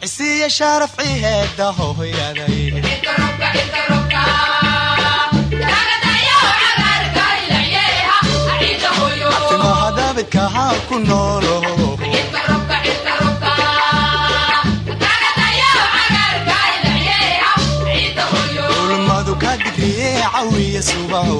cisiiya sharafci heeda hohoyaday timaha daabidka haa ku noolo. Ulmadu ka digriye cawiya subaho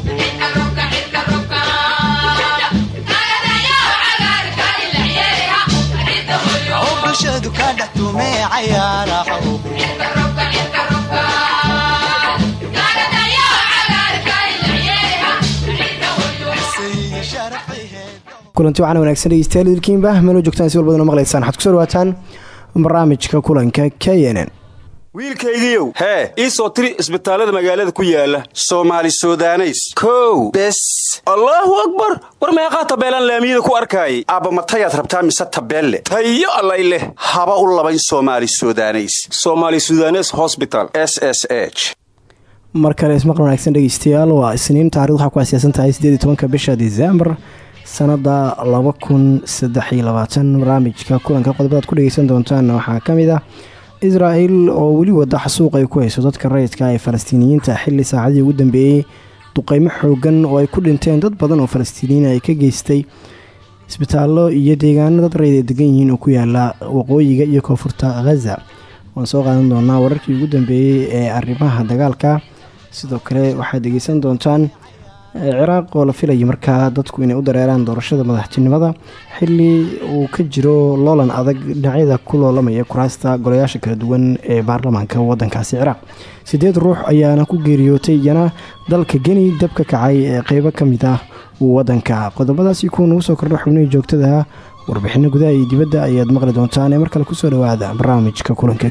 kulanti waxaana wanaagsan dhegeystayaal idilkiinba meelo joogtaan si walbadana maqlaysaan waxaad ku soo dhawaataan barnaamijka kulanka k n n wiilkaygiiow hee. Ii soo tiri isbitaallada magaalada ku yaalla soomaali sudaneys. Kow. Bes. Allaahu akbar. War meeqaa tabeelaan laamiyada ku arkaayay? Aabbamatayaad rabtaa mise tabeelle? Tayo allay leh. Haba u labayn soomaali sudaneys. Somaali sudanes hosbital s s h. Mar kale ismaqal wanaagsan dhegeystayaal waa isniin. Taarikhdu waxaa ku aaseysan tahay iyo tobanka bisha disembar sanada laba kun saddex iyo labaatan. Barnaamijka kulanka qodobadaad ku dhegeysan doontaan waxaa ka mid ah israel oo weli wada xasuuq ay ku hayso dadka rayidka ee falastiiniyiinta. Xili saacadii ugu dambeeyey duqeymo xoogan oo ay ku dhinteen dad badan oo falastiiniyiin ay ka geystay isbitaallo iyo deegaano dad rayid ay degan yihiin oo ku yaalla waqooyiga iyo koonfurta khaza waan soo qaadan doonaa wararkii ugu dambeeyey ee arrimaha dagaalka. Sidoo kale waxaad dhegeysan doontaan ciraaq oo la filayo markaa dadku inay u dareeraan doorashada madaxtinimada xili uu ka jiro loolan adag dhinacyada ku loolamaya kuraasta golayaasha kala duwan ee baarlamaanka wadankaasi ciraaq. Sideed ruux ayaana ku geeriyootay iyana dalka geni dab ka kacay ee qeybo ka mid ah wadanka qodobadaasi kuwa nagu soo kordha xubnihii joogtada warbixino gudaha iyo dibadda ayaad maqli doontaan ee mar kale ku soo dhawaada barnaamijka kulanka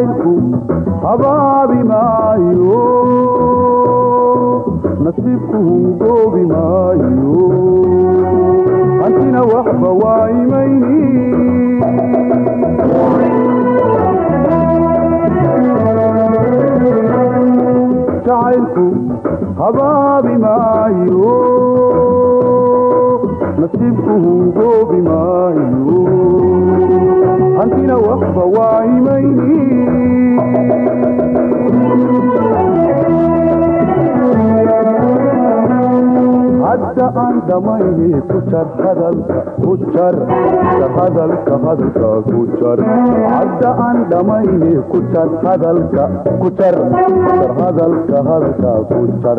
jacaylku habaabi maayo nasiibku hungoobi maayo hantina waxba waa imayni jacaylku habaabi maayo hadda aan dhamayni ku jar hadalka ku jar hadalka hadalka ku hadda aan dhamayni ku jar hadalka ku jar hadalka hadalka ku jar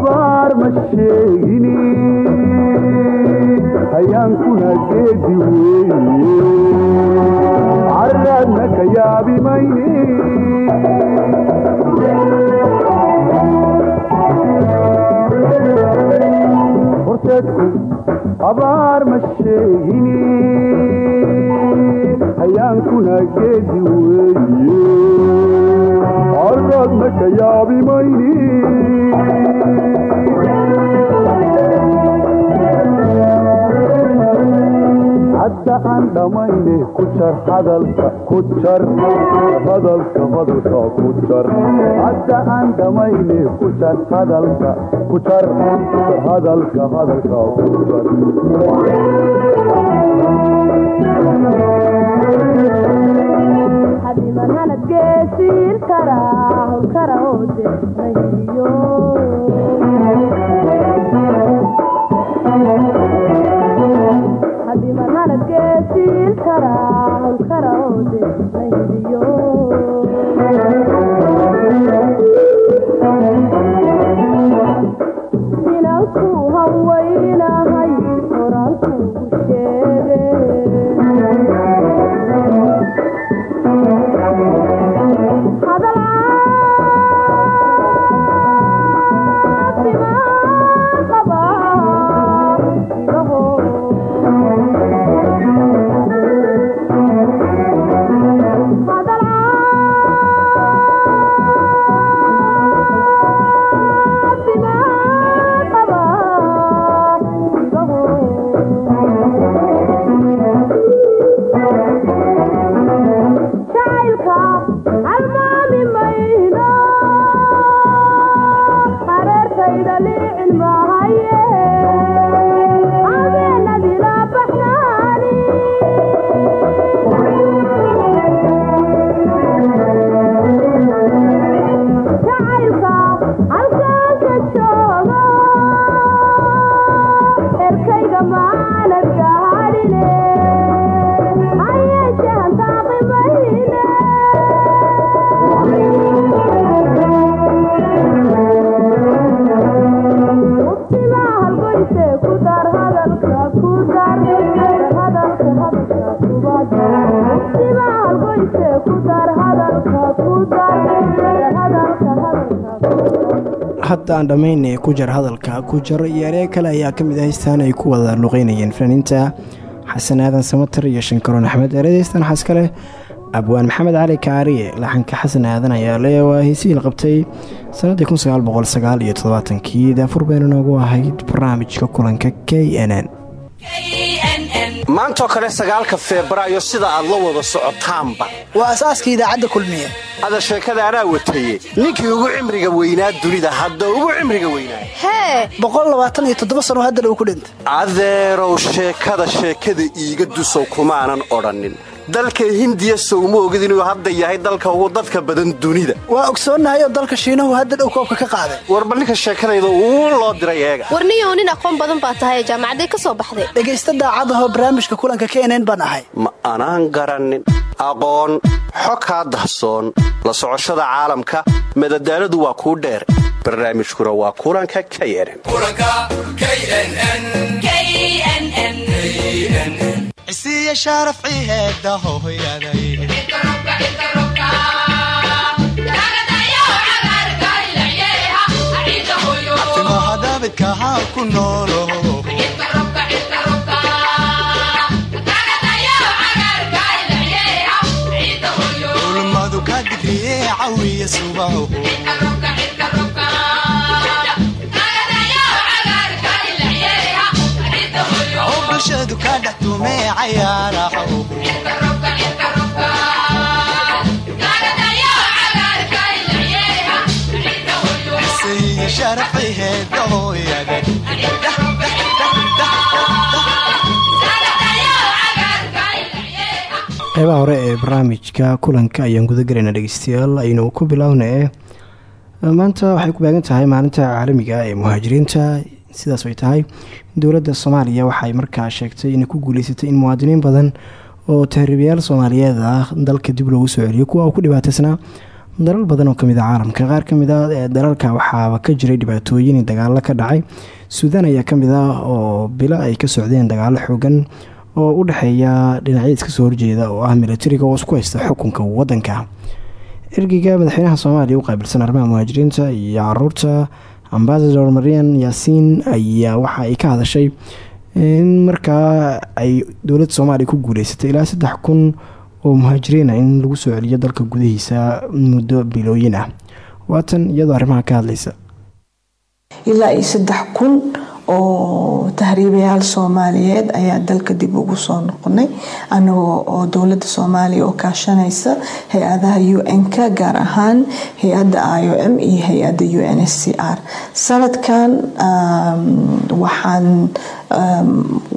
abaar ma sheegini hayaankuna geedi weeye carraadna ka yaabi mayne horteedku abaar ma sheegini hayaankuna geedi weeye carraadna ka yaabi mayne hadda aan dhammayne ku jar hadalka ku jar hadalka hadalka ku jar hadda aan dhammayne ku jar hadalka ku jar hadalka hadalka ku jar xabiibananad geesiin karaa howlkara oode mahiyo amor. Dhammayn ee ku jar hadalka ku jar iyo eree kale ayaa ka mid ah heystaan ay ku wada luqeynayeen fanaaniinta xasan aadan samatar iyo shankaroon axmed. Eredeystan waxaas kale abwaan maxamed cali kaariye laxanka xasan aadan ayaa le waa heysihii la qabtay sannaddii todobaatankii. Daafur bayna noogu ahayd barnaamijka kulanka k n n. Maantoo kale sagaalka febraayo sida aad la wada socotaanba. Waa asaaska idaacadda kulmiye ada sheekada anaa wataye ninkii ugu cimriga weynaa dunida hadda ugu cimriga weynaa. Hee boqolaabaataniyo sano haddana uu ku dhintay. Adeerow sheekada sheekada iiga dusow kumaanan odhannin. Dalka hindiya sowma ogid inuu hadda yahay dalka ugu dadka badan dunida. Waa ogsoonnahay oo dalka shiinahu hadda dhow koobka ka qaaday. Warba ninka sheekadayda uu loo diray eega. Warniyow nin aqoon badan baa tahay jaamacaday ka soo baxday. Dhegaysta daacadahoo barnaamijka kulanka baan ahay. Ma anaan garannin aqoon xo kaa dahsoon la socoshada caalamka madadaaladu waa kuu dheer. Barnaamijkuna waa kulanka knn cisiiya shaaraf ciheeda hooyaday timaha daabidka haa ku noolo cawiya subaho bulshadu ka dhex tumee cayaaraho cisiiya shaaraf ciheeda qeybaha hore ee barnaamijka kulanka ayaan guda galaynaa dhegeystayaal aynu ku biloawna ee maanta waxay ku baagan tahay maalinta caalamiga ee muhaajiriinta. Sidaas ay tahay. Dowladda soomaaliya waxay markaa sheegtay inay ku guuleysatay in muwaadiniin badan oo tahriibayaal soomaaliyeed ah dalka dib loogu soo celiyo kuwa uu ku dhibaataysnaa dalal badan oo ka mid a caalamka. Qaar ka mid a ee dalalka waxaaba ka jiray dhibaatooyin dagaalo ka dhacay. Suudaan ayaa ka mid ah oo bilo ay ka socdeen dagaalo xoogan oo u dhexeeya dhinacyada iska soo horjeeda oo ah milatariga oo isku haysta xukunka wadanka ergeyga madaxweynaha soomaaliya u qaabilsan arrimaha muhaajiriinta iyo carruurta ambasador marian yaasiin ayaa waxa ay ka hadashay in markaa ay dowladda soomaaliya ku guuleysatay ilaa saddex kun oo muhaajiriina in lagu soo celiyo dalka gudihiisa muddo bilooyin ah. Waatan iyadoo arrimaha ka hadlaysa. Ilaa iyo saddex kun oo tahriibayaal soomaaliyeed ayaa dalka dib ugu soo noqonay anagoo oo dowladda soomaaliya oo kaashanaysa hay'adaha un-ka gaar ahaan hay'ada i o m iyo hay'ada u n s c r. Sanadkan waxaan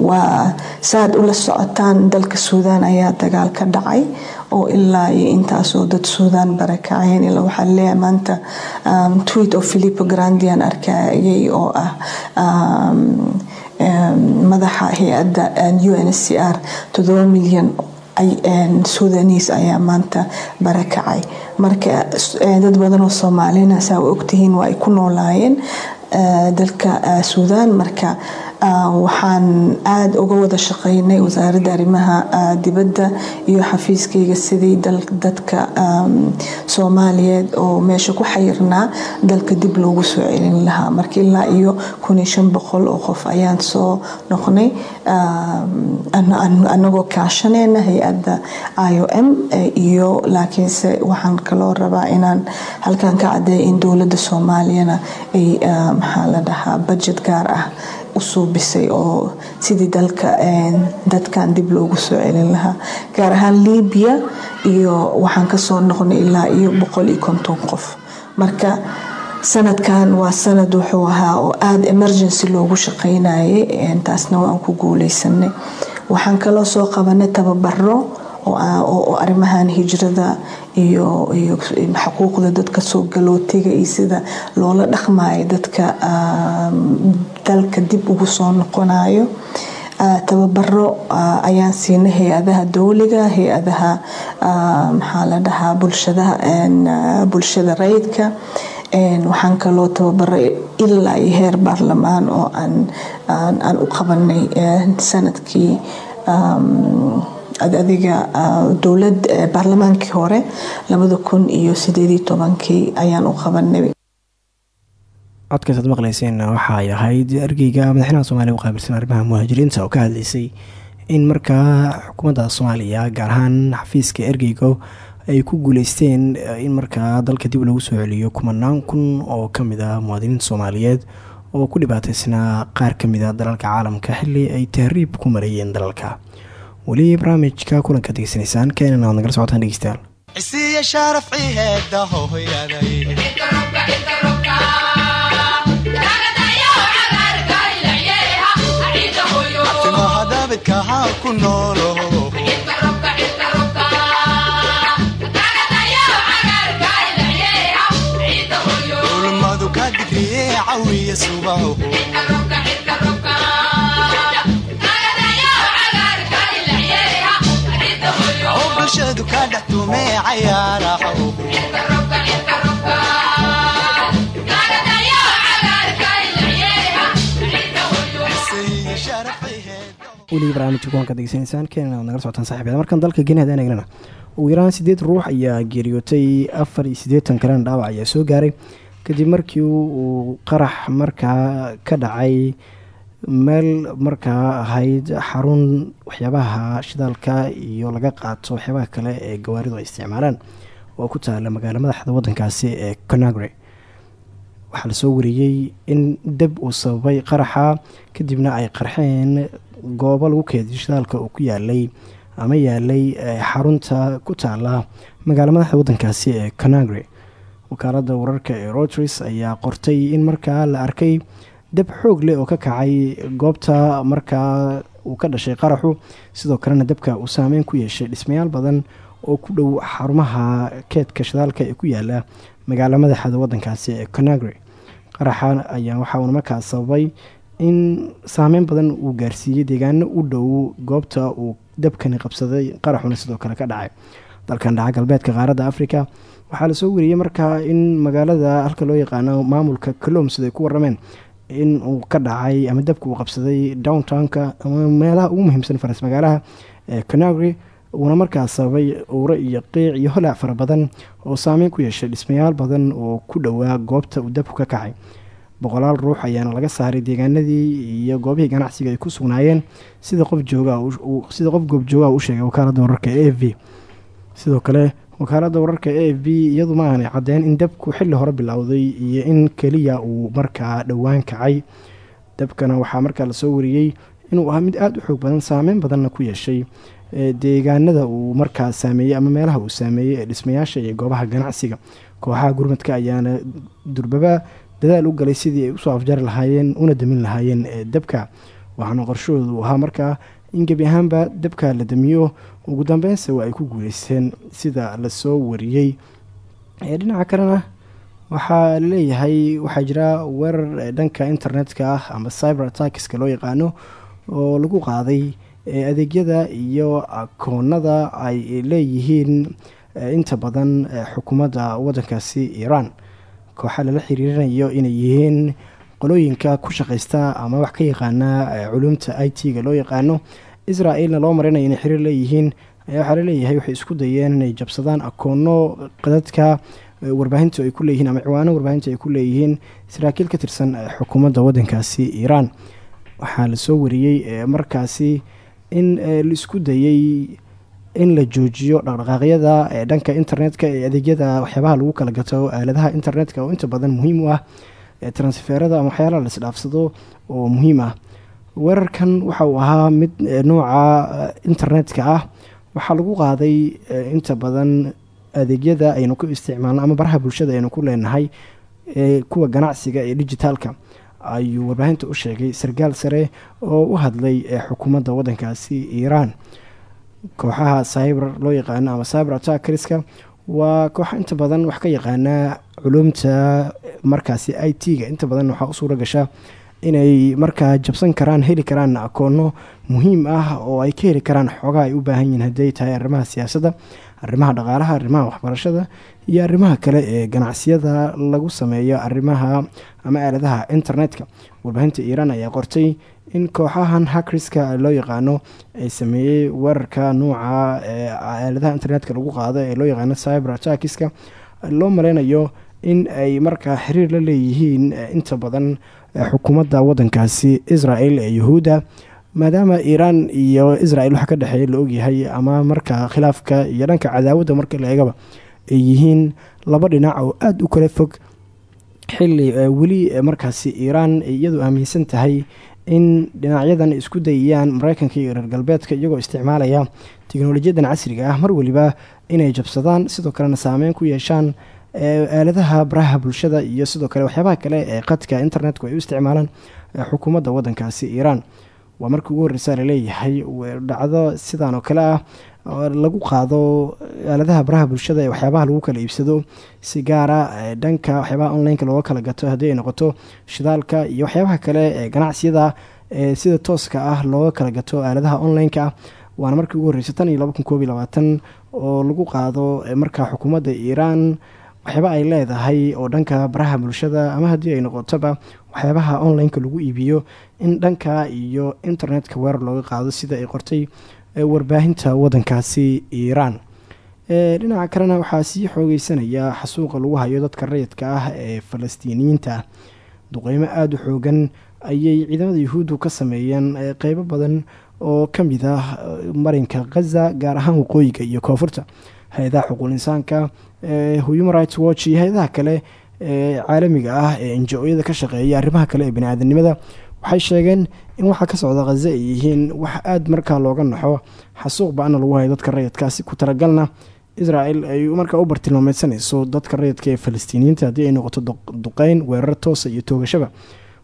waa saaad ula socotaan dalka suudaan ayaa dagaal ka dhacay oo ilaa iyo intaasoo dad suudaan barakaceen ilaa waxaa leeyahay maanta tweet oo philipo grandian arkayay oo ah madaxa hay'adda u n s c r. Todoba milyan suudaniis ayaa maanta barakacay. Marka dad badan oo soomaalina saa ogtihiin waa ay ku noolaayeen dalka suudaan marka waxaan aada uga wada shaqeynay wasaaradda arrimaha dibadda iyo xafiiskayga sidii dadka soomaaliyeed oo meesha ku xayirnaa dalka dib loogu soo celin lahaa marka ilaa iyo oo qof ayaan soo noqnay anagoo kaashaneyna hay'adda i o m iyo laakiinse waxaan kaloo rabaa inaan halkan ka cadeeya in dowladda soomaaliyana ay maxaa la dhahaa budget gaar ah usuubisay oo sidii dalka dadkan dib loogu soo celin lahaa gaar ahaan libiya iyo waxaan ka soo noqnay ilaa iyo boqol iyo konton qof. Marka sanadkan waa sanad wuxuu ahaa oo aada emergency loogu shaqeynayay taasna waan ku guuleysanay waxaan kaloo soo qabanay tababaro oo arrimahan hijrada iyo xuquuqda dadka soo galootiga iyo sida loola dhaqmayo dadka dalka dib ugu soo noqonayo tababaro ayaan siinay hay'adaha dowliga hay'adaha maxaa la dhahaa bulshada rayidka waxaan kaloo tababaro ilaa iyo heer baarlamaan oo aan u qabanay sannadkii adiga dowlad baarlamaankii hore labada kun iyo sideedii tobankii ayaan u qabanay codkaasaad maqleyseen waxaay ahayd ergeyga madaxweynaha soomaaliya u qaabilsan arrimaha muhaajiriinta oo ka hadlaysay in markaa xukuumadda soomaaliya gaar ahaan xafiiska ergeyga ay ku guuleysteen in markaa dalka dib lagu soo celiyo kumanaan kun oo ka mid ah muwaadiniinta soomaaliyeed oo ku dhibaataysnaa qaar ka mid a dalalka caalamka xili ay tahriib ku mareeyeen dalalka weli barnaamijka kulanka degeysanaysaan keenana waad nagala socotaan dhegeystayaal. Isiya sharaf ciheeda hooyaday timaha daabidka ha ku noolo. Ulmadu ka digriye cawiya subaho weli barnaamijka kulanka degeysanaysaan keenana waad nagala socotaan saxiibyaal markan dalka kenya hadaan eegnana ugu yaraan sideed ruux ayaa geeriyootay afar iyo siddeetan kalena dhaawac ayaa soo gaaray. Kadib markii uu qarax markaa ka dhacay meel markaa ahayd xarun waxyaabaha shidaalka iyo laga qaato waxyaabaha kale ee gawaaridu ay isticmaalaan oo ku taala magaalo madaxda wadankaasi ee conagre waxaa la soo wariyey in deb uu sababay qaraxa kadibna ay qarxeen goobo lagu keediyo shidaalka uu ku yaalay ama yaalay xarunta ku taala magaalo madaxda wadankaasi ee conagre wakaalada wararka ee roters ayaa qortay in markaa la arkay dab xoog leh oo ka kacay goobta markaa uu ka dhashay qaraxu sidoo kalena dabka uu saameyn ku yeeshay dhismayaal badan oo ku dhow xarumaha keedka shidaalka ee ku yaalla magaalo madaxda wadankaasi ee conagre qaraxa ayaa waxa uuna markaa sababay in saameyn badan uu gaarsiiyey deegaano u dhow goobta uu dabkani qabsaday qaraxuna sidoo kale ka dhacay. Dalkan dhaca galbeedka qaaradda africa waxaa la soo wariyey markaa in magaalada halka loo yaqaano maamulka colom siday ku warameen in uu ka dhacay ama dabka uu qabsaday downtownka ama meelaha ugu muhiimsan faras magaalaha ee conagre uuna markaa sababay uuro iyo qiic iyo holac fara badan oo saameyn ku yeeshay dhismayaal badan oo ku dhowaa goobta uu dabku ka kacay. Boqolaal ruux ayaana laga saaray deegaanadii iyo goobihii ganacsiga ay ku sugnaayeen sida qof jooga sida qof goobjoogaha u sheegay wakaaladda wararka f v. Sidoo kale wakaaladda wararka e f b iyadu ma aanay caddeyn in dabku xilli hore bilowday iyo in keliya uu markaa dhowaan kacay. Dabkana waxaa markaa la soo wariyey inuu ahaa mid aada u xoog badan saameyn badanna ku yeeshay deegaanada uu markaa saameeyey ama meelaha uu saameeyey ee dhismayaasha iyo goobaha ganacsiga. Kooxaha gurmadka ayaana durbaba dadaal u galay sidii ay u soo afjari lahaayeen una damin lahaayeen dabka. Waxaana qorshahoodu ahaa markaa in gebi ahaanba dabka la damiyo. Ugu dambeynse waa ay ku guuleysteen sida la soo wariyey. Dhinaca kalena waxaa la leeyahay waxaa jira weerar dhanka internetka ah ama cyber attackiska loo yaqaano oo lagu qaaday adeegyada iyo akoonada ay leeyihiin inta badan xukuumadda wadankaasi iiraan kooxa lala xiriirinayo inay yihiin qolooyinka ku shaqeysta ama wax ka yaqaana culumta i t-ga loo yaqaano israel-na loo marinayo inay xiriir leeyihiin. Ayaa waxaa la leeyahay waxay isku dayeen inay jabsadaan akoono qadadka warbaahintu ay ku leeyihiin ama ciwaano warbaahintu ay ku leeyihiin saraakiil ka tirsan xukuumadda wadankaasi iiraan waxaa la soo wariyey markaasi in la isku dayey in la joojiyo dhaqdhaqaaqyada dhanka internetka ee adeegyada waxyaabaha lagu kala gato aaladaha internetka oo inta badan muhiim u ah transferada ama waxyaalaha la isdhaafsado oo muhiim ah. Weerarkan waxa uu ahaa mid nooca internetka ah. Waxaa lagu qaaday inta badan adeegyada aynu ku isticmaalno ama baraha bulshada aynu ku leenahay kuwa ganacsiga ee digitaalka ayuu warbaahinta u sheegay sarkaal sare oo u hadlay xukuumadda wadankaasi iiraan. Kooxaha cyber loo yaqaano ama cyber attackerska waa kooxa inta badan wax ka yaqaana culumta markaasi i t-ga inta badan waxaa u suura gasha inay markaa jabsan karaan heli karaan akoono muhiim ah oo ay ka heli karaan xoogaha ay u baahan yihiin hadday tahay arrimaha siyaasadda arrimaha dhaqaalaha arrimaha waxbarashada iyo arrimaha kale ee ganacsiyada lagu sameeyo arrimaha ama aaladaha internetka. Warbaahinta iiraan ayaa qortay in kooxahan hakriska loo yaqaano ay sameeyey weerarka nuuca aaladaha internetka lagu qaado ee loo yaqaano cyber attackiska. Loo maleynayo in ay markaa xiriir la leeyihiin inta badan xukuumadda wadankaasi israel ee yuhuudda maadaama iiraan iyo israel waxa ka dhexeeya la ogyahay ama markaa khilaafka iyo dhanka cadaawadda marka la eegaba ay yihiin laba dhinac oo aada u kala fog. Xili weli markaasi iiraan iyadu aaminsan tahay in dhinacyadan isku dayayaan mareykanka iyo reer galbeedka iyagoo isticmaalaya teknolojiyadan casriga ah. Mar weliba inay jabsadaan sidoo kalena saameyn ku yeeshaan aaladaha baraha bulshada iyo sidoo kale waxyaabaha kale ee qadka internetku ay u isticmaalaan xukuumadda wadankaasi iiraan. Waa markii ugu horreysa la leeyahay dhacdo sidaan oo kale ah lagu qaado aaladaha baraha bulshada ee waxyaabaha lagu kala iibsado si gaara dhanka waxyaabaha onlineka looga kala gato haddii ay noqoto shidaalka iyo waxyaabaha kale ee ganacsiyada sida tooska ah looga kala gato aaladaha onlineka ah. Waana markii ugu horreysay tan iyo laba kun koob iyo labaatan oo lagu qaado markaa xukuumadda iiraan waxyaaba ay leedahay oo dhanka baraha bulshada ama haddii ay noqotoba waxyaabaha onlineka lagu iibiyo in dhanka iyo internetka weerar looga qaado sida ay qortay warbaahinta wadankaasi iiraan dhinaca kalena waxaa sii xoogeysanaya xasuuqa lagu hayo dadka rayidka ah ee falastiiniyiinta. Duqeymo aada u xoogan ayay ciidamada yuhuuddu ka sameeyeen qeybo badan oo ka mid ah marinka khaza gaar ahaan waqooyiga iyo koonfurta. Hay'adaha xuquuq insaanka human rights watch iyo hay'adaha kale ee caalamiga ah ee injo-yada ka shaqeeya arrimaha kale ee bani-aadanimada waxay sheegeen in waxaa ka socda khaza ay yihiin wax aada markaa looga naxo xasuuq ba'ana lagu hayo dadka rayidkaasi ku talagalna israel ay markaa u bartilmaameysanayso dadka rayidka ee falastiiniyiinta haddii ay noqoto duqeyn weerar toosa iyo toogashaba.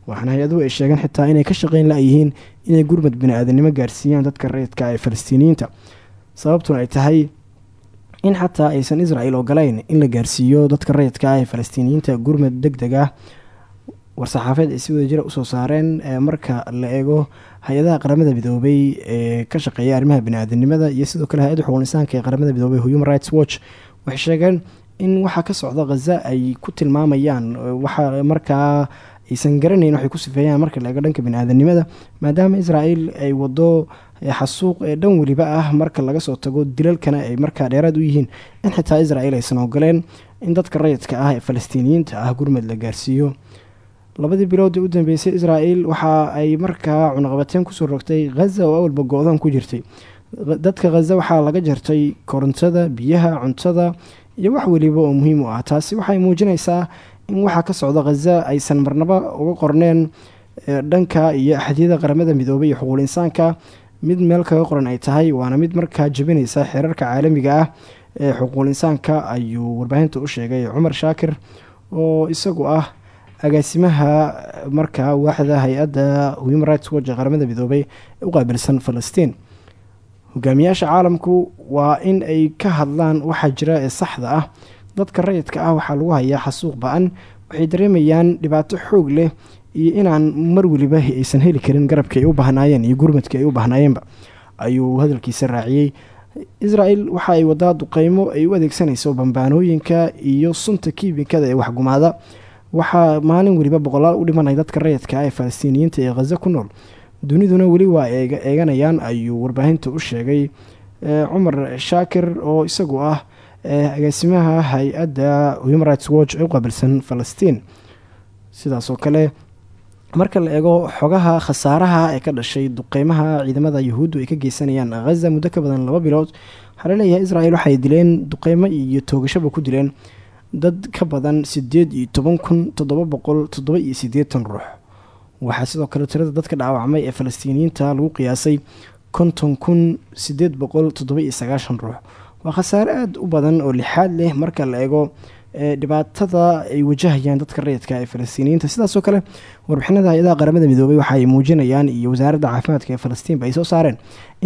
Waxaana hay'aduhu ay sheegeen xitaa inay ka shaqeyn la-yihiin inay gurmad bani-aadanimo gaarsiiyaan dadka rayidka ee falastiiniyiinta. Sababtuna ay tahay in xataa aysan israel ogolayn in la gaarsiiyo dadka rayidka ah ee falastiiniyiinta gurmad deg deg ah war-saxaafeed ay si wada jira u soo saareen marka la eego hay'adaha qaramada midoobay ee ka shaqeeya arrimaha bani-aadanimada iyo sidoo kale hay'adda xuquuq insaanka ee qaramada midoobay human rights watch waxay sheegeen in waxaa ka socda khaza ay ku tilmaamayaan waxa markaa aysan garanayn waxay ku sifeeyaan marka la eego dhanka bani-aadanimada maadaama israel ay wado xasuuq ee dhan weliba ah marka laga soo tago dilalkana ay markaa dheeraad u yihiin in xitaa israel aysan ogoleen in dadka rayidka ah ee falastiiniyiinta ah gurmad la gaarsiiyo. Labadii bilood ee u dambeysay israel waxa ay markaa cunaqabateen ku soo rogtay khaza oo awalba go-dan ku jirtay. Dadka khaza waxaa laga jartay korontada biyaha cuntada iyo wax weliba oo muhiim ah. Taasi waxay muujinaysaa in waxaa ka socda khaza aysan marnaba uga qorneen dhanka iyo axadiyada qaramada midoobay iyo xuquuq insaanka mid meel kaga qoran ay tahay waana mid markaa jebinaysa xeerarka caalamiga ah ee xuquuq insaanka ayuu warbaahinta u sheegay cumar shaakir oo isagu ah agaasimaha markaa waaxda hay'adda human rights watch ee qaramada midoobay u qaabilsan falastiin. Hogaamiyaasha caalamku waa in ay ka hadlaan waxaa jira ee saxda ah. Dadka rayidka ah waxaa lagu hayaa xasuuq ba'an waxay dareemayaan dhibaato xoog leh iyo inaan mar weliba aysan heli karin garabka ay u bahnaayeen iyo gurmadka ay u bahnaayeenba ayuu hadalkiisa raaciyey. Israel waxa ay wadaa duqeymo ay u adeegsanayso bambaanooyinka iyo sunta kiimikada ee waxgumaada. Waxaa maalin weliba boqolaal u dhimanay dadka rayidka ah ee falastiiniyiinta ee khaza ku nool. Duniduna weli waa eeganayaan ayuu warbaahinta u sheegay. Cumar shaakir oo isagu ah agaasimaha hay'adda human rights watch u qaabilsan falastiin. Sidaasoo kale marka la eego xogaha khasaaraha ee ka dhashay duqeymaha ciidamada yuhuuddu ay ka geysanayaan khaza muddo ka badan laba bilood waxaa la leeyahay israel waxay dileen duqeymo iyo toogashaba ku dileen. Dad ka badan sideed iyo toban kun toddoba boqol toddoba iyo siddeetan ruux. Waxaa sidoo kale tirada dadka dhaawacmay ee falastiiniyiinta lagu qiyaasay konton kun sideed boqol toddoba iyo sagaashan ruux. Waa khasaare aada u badan oo lixaad leh marka la eego dhibaatada ay wajahayaan dadka rayidka ee falastiiniyiinta sidaasoo kale warbixinada hay'adaha qaramada midoobay waxa ay muujinayaan iyo wasaaradda caafimaadka ee falastiinba ay soo saareen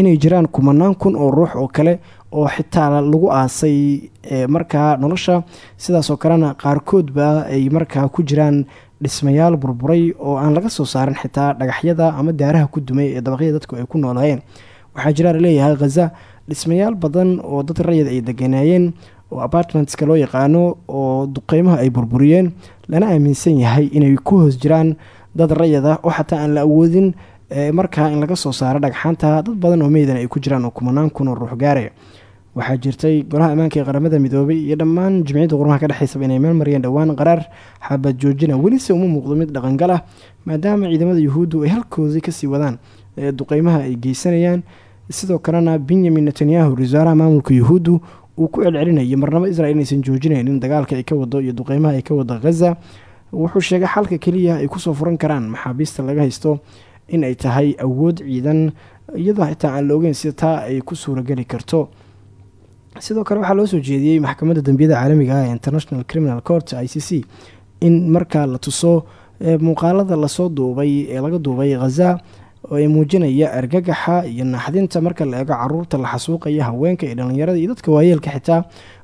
inay jiraan kumanaan kun oo ruux oo kale oo xitaa lagu aasay markaa nolosha. Sidaasoo kalena qaarkoodba ay markaa ku jiraan dhismayaal burburay oo aan laga soo saarin xitaa dhagaxyada ama daaraha ku dumay ee dabaqyada dadku ay ku noolaayeen. Waxaa jiraa la leeyahay khaza dhismayaal badan oo dad rayid ay deganaayeen oo apartmentska loo yaqaano oo duqeymaha ay burburiyeen lana aaminsan yahay inay ku hoos jiraan dad rayid ah oo xataa aan la awoodin markaa in laga soo saaro dhagxaanta dad badan oo meydan ay ku jiraan oo kumanaan kun ruux gaaraya waxaa jirtay golaha ammaanka ee qaramada midoobay iyo dhammaan jimciyadda qurmaha ka dhexeysaba inay meel mariyeen dhowaan qaraar xabad joojina welise uma muuqdo mid dhaqangal ah maadaama ciidamada yuhuuddu ay halkoodii ka sii wadaan ee duqeymaha ay geysanayaan. Sidoo kalena benyamin netanyahu ra'iisaaraha maamulka yuhuuddu uu ku celcelinayo marnabo israel inaysan joojinaynin dagaalka ay ka wado iyo duqeymaha ay ka wado khaza wuxuu sheegay xalka keliya ay ku soo furan karaan maxaabiista laga haysto in ay tahay awood ciidan iyadoo xitaa aan la ogeyn sida taa ay ku suurageli karto. Sidoo kale waxaa loo soo jeediyey maxkamadda dambiyada caalamiga ah ee international criminal court i c c in markaa la tuso muuqaalada la soo duubay ee laga duubay khaza oo ay muujinaya argagaxa iyo naxdinta marka la eego carruurta la xasuuqaya haweenka iyo dhallinyarada iyo dadka waayeelka xitaa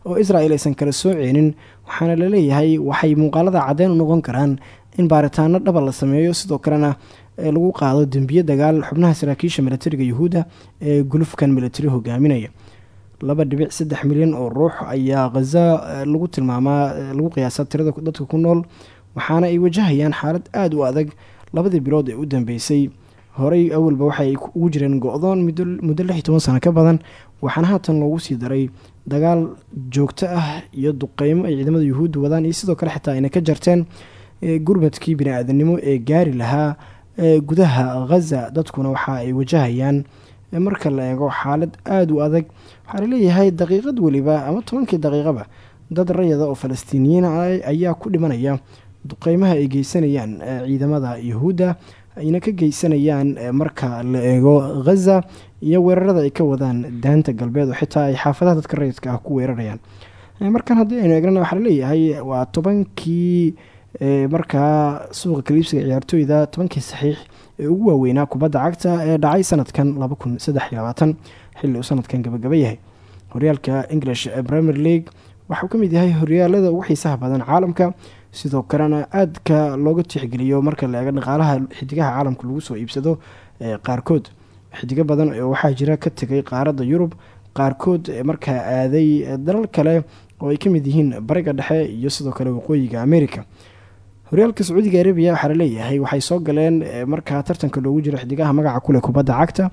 oo israel aysan kala sooceynin waxaana la leeyahay waxay muuqaalada caddeyn u noqon karaan in baaritaano dhaba la sameeyo. Sidoo kalena lagu qaado dembiye dagaal xubnaha saraakiisha milatariga yuhuudda ee gulufkan militari hogaaminaya. Laba dhibic saddex milyan oo ruux ayaa khaza lagu tilmaamaa lagu qiyaasa tirada dadka ku nool. Waxaana ay wajahayaan xaalad aada u adag labadii bilood ee u dambeysay horey awalba waxay ugu jireen go-doon muddo lix iyo toban sano ka badan waxaana haatan loogu sii daray dagaal joogto ah iyo duqeymo ay ciidamada yuhuudda wadaan iyo sidoo kale xitaa ayna ka jarteen gurmadkii bini-aadanimo ee gaari lahaa gudaha khaza dadkuna waxa ay wajahayaan marka la eego xaalad aada u adag waxaa la leeyahay daqiiqad weliba ama tobankii daqiiqaba dad rayada oo falastiiniyiin ayaa ku dhimanaya duqeymaha ay geysanayaan ciidamada yuhuudda ayna ka geysanayaan marka la eego khaza iyo weerarada ay ka wadaan daanta galbeed oo xitaa ay xaafadaha dadka rayidka ah ku weerarayaan. Markan haddii aynu eegnana waxaa la leeyahay waa tobankii markaa suuqa kaliibsiga ciyaartooyda tobankii saxiix ee ugu waaweynaa kubadda cagta ee dhacay sanadkan xilli uu sanadkan gabagaba yahay. Horyaalka english premier league waxauu ka mid yahay horyaalada ugu xiisaha badan caalamka sidoo kalena aadka looga tixgeliyo marka la eego dhaqaalaha xidigaha caalamka lagu soo iibsado qaarkood. Xidigo badan waxaa jira ka tegay qaaradda yurub qaarkood markaa aaday dalal kale oo ay ka mid yihiin bariga dhexe iyo sidoo kale waqooyiga america horyaalka sacuudiga arabiya waxaa la leeyahay waxay soo galeen markaa tartanka loogu jiro xidigaha magaca kuleh kubadda cagta.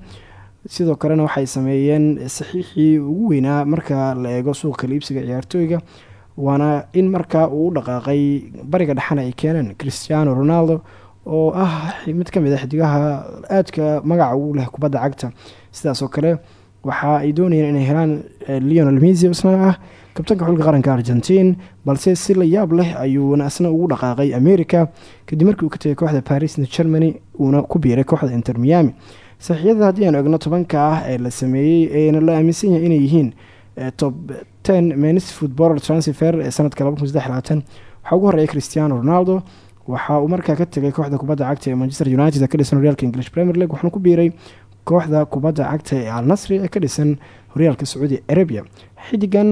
Sidoo kalena waxay sameeyeen saxiixii ugu weynaa marka la eego suuqa kaliibsiga ciyaartooyga waana in markaa uu dhaqaaqay bariga dhexena ay keeneen christiano ronaldo oo ah mid ka mid a xidigaha aadka magaca ugu leh kubadda cagta. Sidaasoo kale waxa ay doonayeen inay helaan leonel misi isna ah kabtanka xulka qaranka argentiin balse si la yaab leh ayuuna isna ugu dhaqaaqay america kadib markii uu ka tegay kooxda paris germany uuna ku biiray kooxda inter miami. Saxiixyada haddii aanu egno tobanka ah ee la sameeyey eena la aaminsan yahay inay yihiin ten menis football transfer ee sanadka waxaa ugu horreeya christiano ronaldo waxa uu markaa ka tegay kooxda kubadda cagta ee manchester united ee ka dhisan horyaalka english premier league waxaana ku biiray kooxda kubadda cagta ee al nasri ee ka dhisan horyaalka sacuudi arabia. Xidigan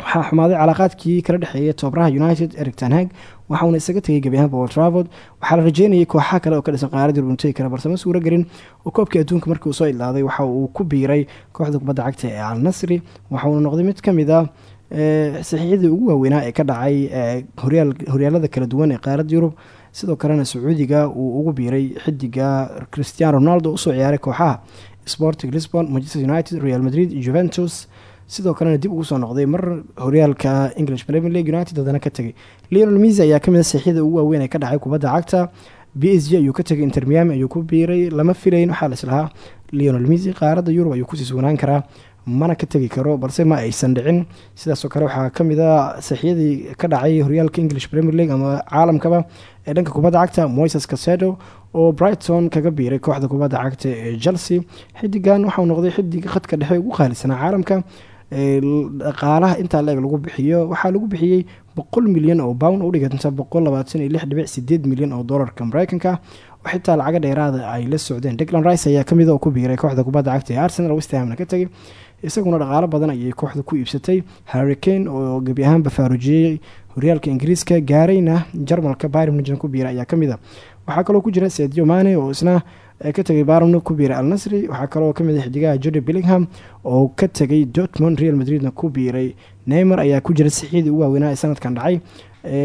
waxaa xumaaday calaaqaadkii kala dhexeeyay tobaraha united eric tanhag waxauna isaga tegay gebi ahaanba old travord waxaa la rajeynayay kooxaha kale oo ka dhisan qaaradii runtay kale balse ma suuro gelin oo koobkii adduunka markii uu soo idlaaday waxa uu ku biiray kooxda kubadda cagta ee al nasri waxauna noqday mid ka mid a saxiixyadii ugu waaweynaa ee ka dhacay horyaalada kala duwan ee qaaradda yurub. Sidoo kalena sacuudiga uu ugu biiray xidiga christiano ronaldo u soo ciyaaray kooxaha sporting lisbon manchester united real madrid juventus sidoo kalena dib ugu soo noqday mar horyaalka english premier league united haddana ka tegay. Leonel misi ayaa ka mid a saxiixyada ugu waaweyn ee ka dhacay kubadda cagta. B g ayuu ka tegay inter miami ayuu ku biiray lama filayn waxaa laislahaa leonel misi qaaradda yurub ayuu ku sii sugnaan karaa mana ka tegi karo balse ma aysan dhicin. Sidaasoo kale waxaa ka mid a saxiyadii ka dhacay horyaalka english premier league ama caalamkaba ee dhanka kubadda cagta moises casedo oo brighton kaga biiray kooxda kubadda cagta ee chelsea. Xidigan waxauu noqday xidiga khadka dhexe ugu qaalisanaa caalamka dhaqaalaha intaa leeg lagu bixiyo waxaa lagu bixiyey boqol milyan oo pound u dhiganta boqol labaatan iyo lix dhibic sideed milyan oo doolarka mareykanka oo xitaa lacaga dheeraada ay la socdeen. Declan rice ayaa ka mid oo ku biiray kooxda kubadda cagta ee arsenal westhamna ka tegay. Isaguna dhaqaalo badan ayay kooxda ku iibsatay. Harricane oo gebi ahaanba faarujiyey horyaalka ingiriiska gaarayna jarmalka byrimnign ku biira ayaa ka mid a waxaa kaloo ku jira sedio mane oo isna ka tegay barmno ku biiray al nasri waxaa kaloo ka mid a xidigaha jody billingham oo ka tegay dortmond real madridna ku biiray neymer ayaa ku jira saxiidii u waaweynaa ee sanadkan dhacay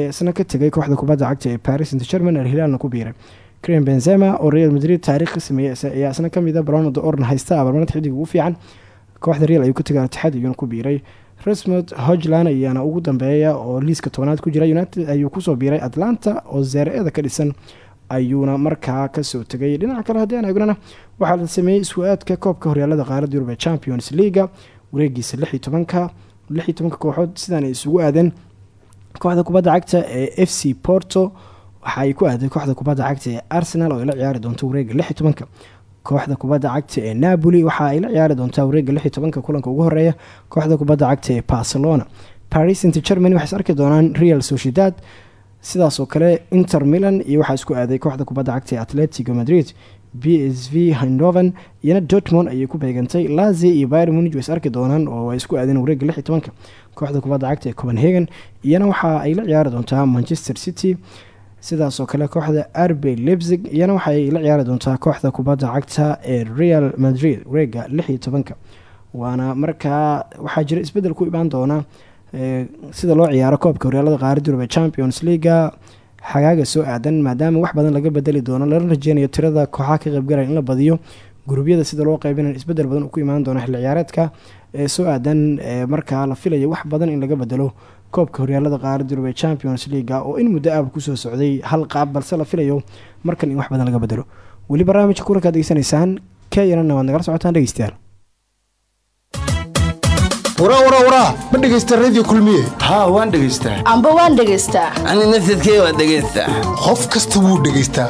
isna ka tegay kooxda kubadda cagta ee paris int german alhilaalna ku biiray. Krem benzema oo real madrid taarikh ka sameeyey ayaa isna ka mid a brono de orn haysta abarmarinta xidiga ugu fiican. Kooxda real ayuu ka tagay atixaad ayuuna ku biiray. Resmond hogland ayaana ugu dambeeya oo liiska tobanaad ku jira united ayuu ku soo biiray atlanta oo zeere-eda ka dhisan ayuuna markaa ka soo tegay. Dhinaca kale haddii aan eegnana waxaa la sameeyey isku-aadka koobka horyaalada qaaradda yurub ee champions leaga wareegiisa lix iyo tobanka lix kooxood. Sidaan isugu aadeen kooxda kubadda cagta ee f c porto. Waxa ay ku aaday kooxda kubadda cagta ee arsenal oo ay la ciyaari doonto wareega lix iyo kooxda kubadda cagta ee napoli waxa ay la ciyaari doontaa wareega lix iyo kulanka ugu horreeya kooxda kubadda cagta ee barcelona. Paris st germany waxay is arki doonaan real sociedad sidaasoo kale inter milan iyo waxaa isku aaday kooxda kubadda cagta ee atletico madrid b s v hindoven iyana dortmond ayay ku beegantay. Lazi iyo byr munij way arki doonaan oo ay isku aadeen wareega lix iyo tobanka kooxda kubadda cagta ee copenhagen. Iyana waxa ay la ciyaari doontaa manchester city. Sidaasoo kale kooxda arbe lebzig iyana waxaay la ciyaari doontaa kooxda kubadda cagta ee real madrid wareega lix iyo tobanka. Waana markaa waxaa jira isbeddel ku imaan doona sida loo ciyaaro koobka horyaalada qaaradda yurub ee champions leaga xagaaga soo aadan maadaama wax badan laga bedeli doono lala rajeynayo tirada kooxaha ka qaybgalaya in la badiyo gurubyada sida loo qaybinayo isbeddel badan uu ku imaan doono xilli ciyaareedka ee soo aadan markaa la filayo wax badan in laga bedelo koobka horyaalada qaaradda yurub ee champions leaga oo in muddo aaba ku soo socday hal qaab balse la filayo markan in wax badan laga bedelo weli barnaamijka kulankaad degeysanaysaan kayanana waad nagala socotaan dhegeystayaal waraawaraawara ma dhegaysta radio kulmiye haa waan dhegaystaa amba waan dhegaystaa ani nafsadkee waan dhegaystaa qof kasta wuu dhegaystaa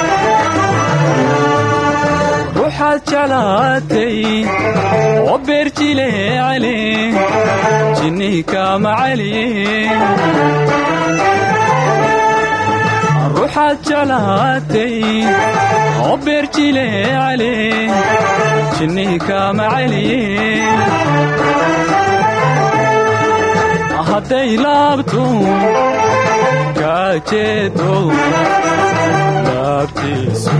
ruuxaad jeclaatay oo beerjile cale jinnii kaama caliye ruuxaad jeclaatay oo beerjile cale jinnii kaama caliye hadday laabto kaajeedo laabtiisu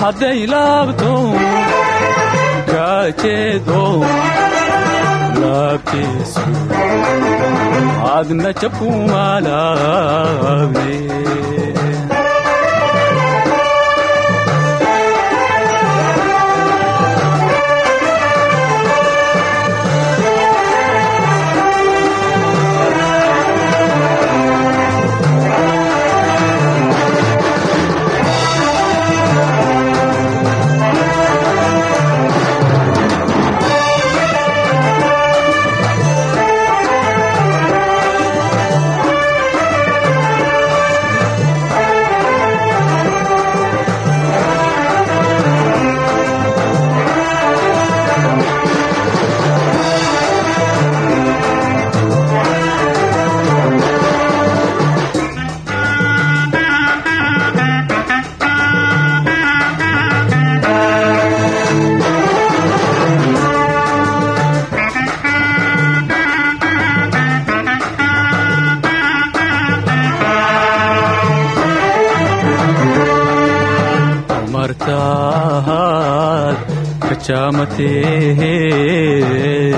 hadday laabto kaajeedo laabtiisu adna jabkuma laabne jaamatee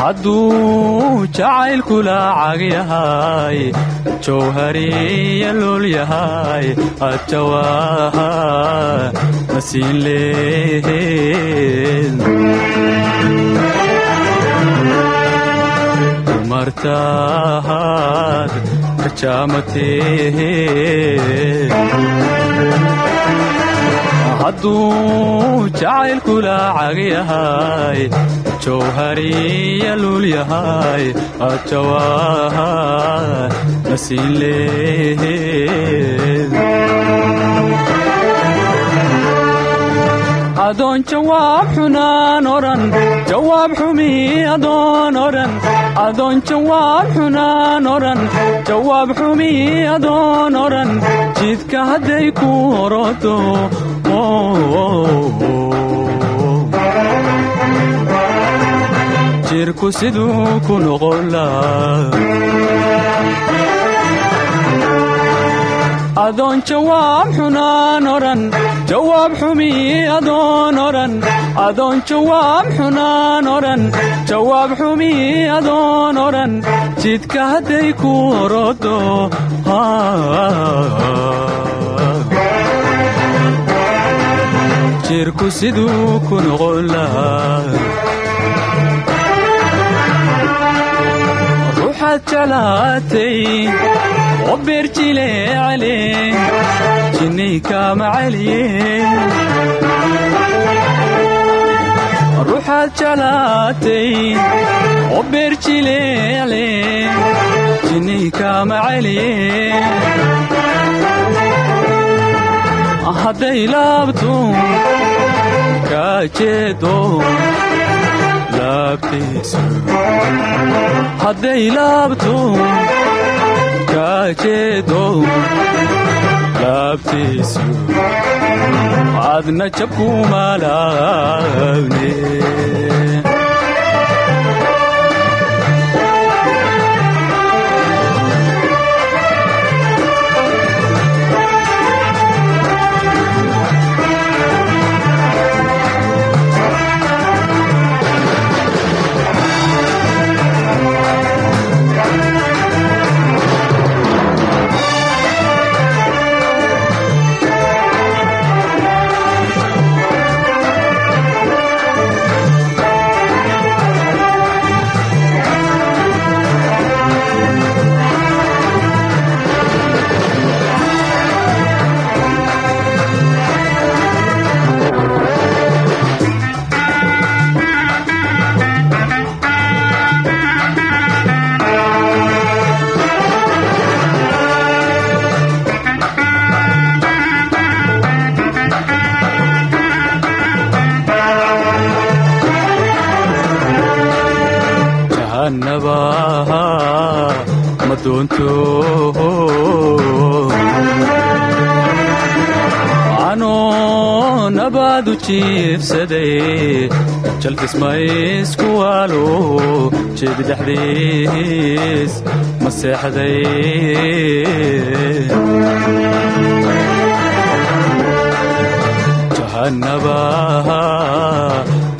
hadduu jacaylkula cag yahay jowhariya lul yahay adjawaaha masiin lehed dumartaad hadduu jacaylkula cag yahay jowhariya lul yahay adjawaaha masiin lehed adoon jawaab xunaan odhan jawaab xumi adoon odhan adoon jawaab xunaan odhan jawaab xumi adoon odhan jidka hadday ku orodo jirku siduu ku noqola adoon jawaab xunaan odhan jawaab xumi adoon odhan adoon jawaab xunaan odhan jawaab xumi adoon odhan jidka hadday ku orodo jirku siduu ku noqola ruuxaad jeclaatay jinnay kaama celiye ruuxaad jeclaatay oo beerjileecale jinnay kaama celiye hadday laabto kaa jeedo laabtiisu hadday laabto kaa jeedo laabtiisu adna jabkuma laabne doonto anoo nabaadu jiibsaday jalkismaysku waalo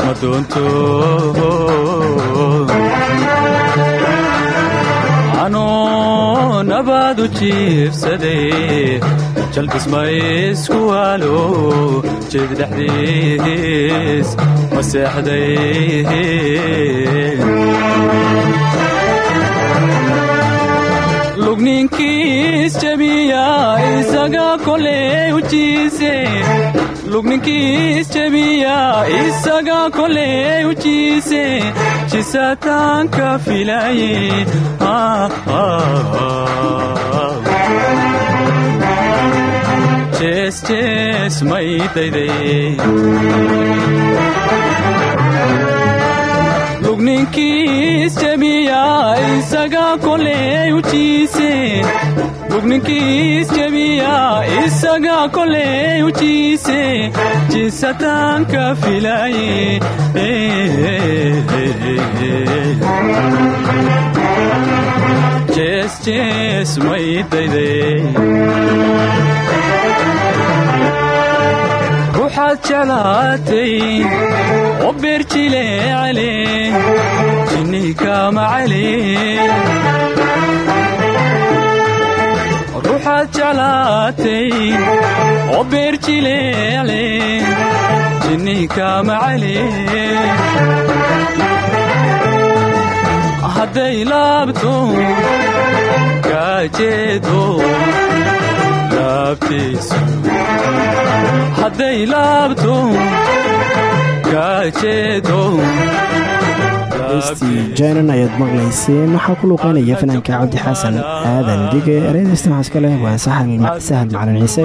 ma doonto anoo nabaadu jiibsaday jalkismaysku waalo jeedi dhexdiis ma seexday lugninkiis jabiya isaga koley ujiise lugninkiis jabiya isaga koley ujiise jisataanka filaye jees jees may dayday lugninkiis jabiya isaga koley ujiise lugninkiis jabiya isaga koley ujiise jisataanka filaye jees jees may dayday ruuxa ruuxaad jeclaatay oo beerjileecale jinnihikamacale ruuxaad jeclaatay oo beerjileecale jinnihikamacale hadday laabto kaajeedo laabtiisu. Hadday laabto jaanan ayaad maqlayseen waxaa ku luuqeynaya fanaanka cabdi xasan? Aadan dige ereydaystan waxaa iska leh waan sahal macalin ciise.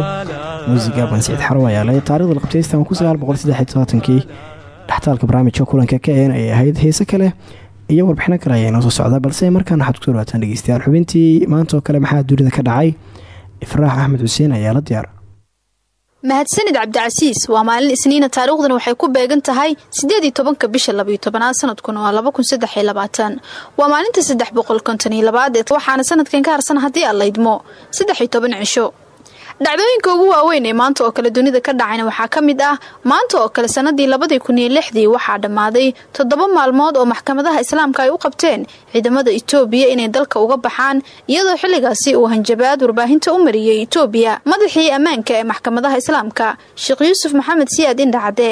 Muusiga baan saciid xarw ayaa leh taarikhda laqabtaystan ku kii dhextaalka barnaamijka kulanka ka een ay ahayd heese kale iyo warbixino kale ayaa inoo soo socda balse markaan waxaad ku soo dhawaataan dhegeystayaal. Xubintii maanta oo kale maxaa dunida ka dhacay? Ifraax axmed xuseen ayaa la diyaar mahadsanid cabdicasiis waa maalin isniina taariikhdan waxay ku beegan tahay sideed iyo tobanka bisha labayo tobanaad sanadkuna waa laba kun saddex iyo labaatan. Waa maalinta saddex boqol konton iyo labaad waxaana sanadkan ka harsan haddii aan laydmo. Saddex iyo toban cisho dhacdooyinka ugu waaweyn ee maanta oo kale dunida ka dhacayna waxaa ka mid ah maanta oo kale sanadii labadii kun iyo lixdii waxaa dhammaaday toddoba maalmood oo maxkamadaha islaamka ay u qabteen ciidamada itoobiya inay dalka uga baxaan iyadoo xilligaasi uu hanjabaad warbaahinta u mariyey itoobiya madaxii ammaanka ee maxkamadaha islaamka sheekh yuusuf maxamed siyaad indhacade